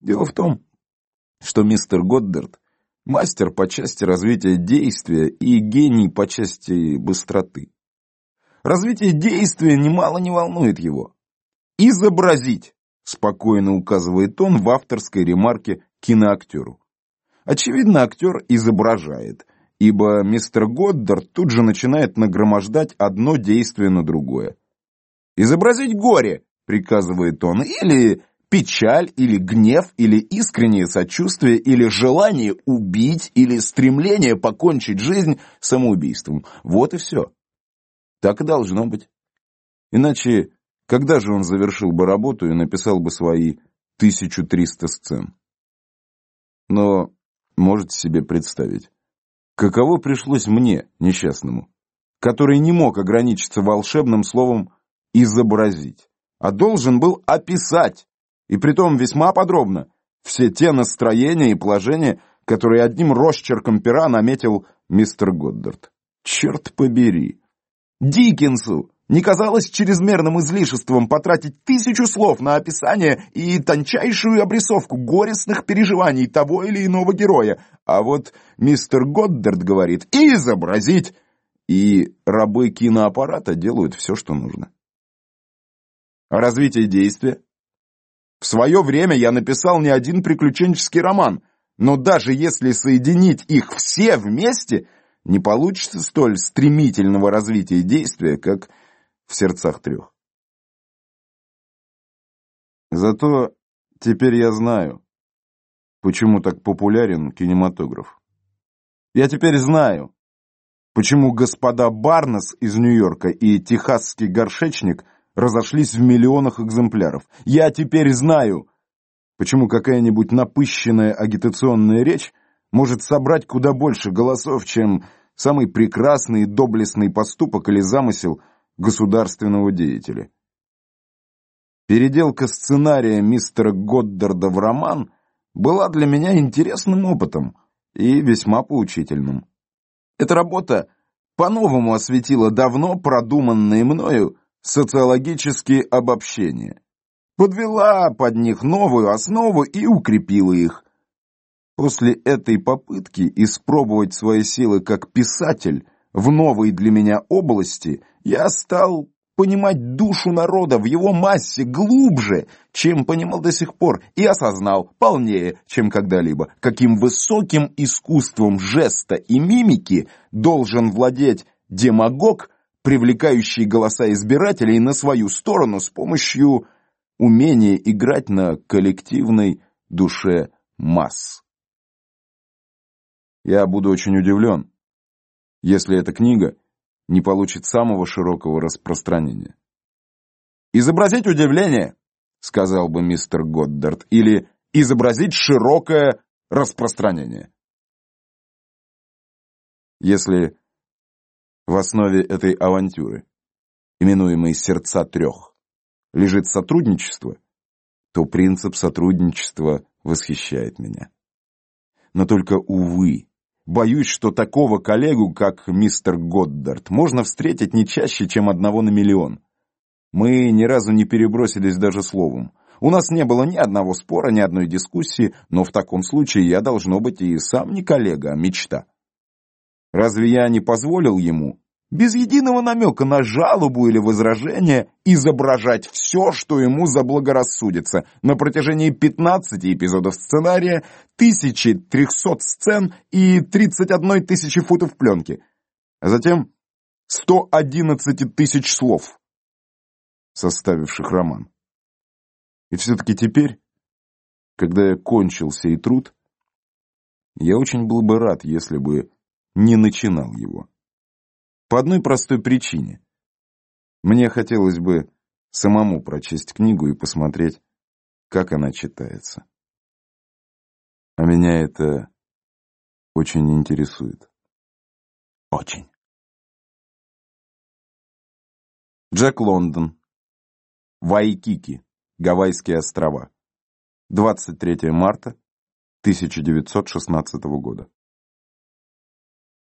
Дело в том, что мистер Годдард – мастер по части развития действия и гений по части быстроты. Развитие действия немало не волнует его. «Изобразить», – спокойно указывает он в авторской ремарке киноактеру. Очевидно, актер изображает, ибо мистер Годдард тут же начинает нагромождать одно действие на другое. «Изобразить горе», — приказывает он, или печаль, или гнев, или искреннее сочувствие, или желание убить, или стремление покончить жизнь самоубийством. Вот и все. Так и должно быть. Иначе, когда же он завершил бы работу и написал бы свои 1300 сцен? Но можете себе представить, каково пришлось мне, несчастному, который не мог ограничиться волшебным словом «изобразить», а должен был описать, и притом весьма подробно, все те настроения и положения, которые одним росчерком пера наметил мистер Годдард. Черт побери! Диккенсу не казалось чрезмерным излишеством потратить тысячу слов на описание и тончайшую обрисовку горестных переживаний того или иного героя, а вот мистер Годдард говорит «изобразить», и рабы киноаппарата делают все, что нужно. Развитие действия? В свое время я написал не один приключенческий роман, но даже если соединить их все вместе, не получится столь стремительного развития действия, как в сердцах трех. Зато теперь я знаю, почему так популярен кинематограф. Я теперь знаю, почему господа Барнес из Нью-Йорка и техасский горшечник разошлись в миллионах экземпляров. Я теперь знаю, почему какая-нибудь напыщенная агитационная речь может собрать куда больше голосов, чем самый прекрасный и доблестный поступок или замысел – государственного деятеля. Переделка сценария мистера Годдарда в роман была для меня интересным опытом и весьма поучительным. Эта работа по-новому осветила давно продуманные мною социологические обобщения, подвела под них новую основу и укрепила их. После этой попытки испробовать свои силы как писатель в новой для меня области я стал понимать душу народа в его массе глубже, чем понимал до сих пор, и осознал полнее, чем когда-либо, каким высоким искусством жеста и мимики должен владеть демагог, привлекающий голоса избирателей на свою сторону с помощью умения играть на коллективной душе масс. Я буду очень удивлен, если эта книга не получит самого широкого распространения. «Изобразить удивление», — сказал бы мистер Годдард, или «изобразить широкое распространение». Если в основе этой авантюры, именуемой «Сердца трех», лежит сотрудничество, то принцип сотрудничества восхищает меня. Но только, увы, Боюсь, что такого коллегу, как мистер Годдард, можно встретить не чаще, чем одного на миллион. Мы ни разу не перебросились даже словом. У нас не было ни одного спора, ни одной дискуссии, но в таком случае я, должно быть, и сам не коллега, а мечта. Разве я не позволил ему без единого намека на жалобу или возражение, изображать все, что ему заблагорассудится на протяжении 15 эпизодов сценария, 1300 сцен и 31 тысячи футов пленки, а затем 111 тысяч слов, составивших роман. И все-таки теперь, когда я кончил сей труд, я очень был бы рад, если бы не начинал его. По одной простой причине. Мне хотелось бы самому прочесть книгу и посмотреть, как она читается. А меня это очень интересует. Очень. Джек Лондон. Вайкики. Гавайские острова. 23 марта 1916 года.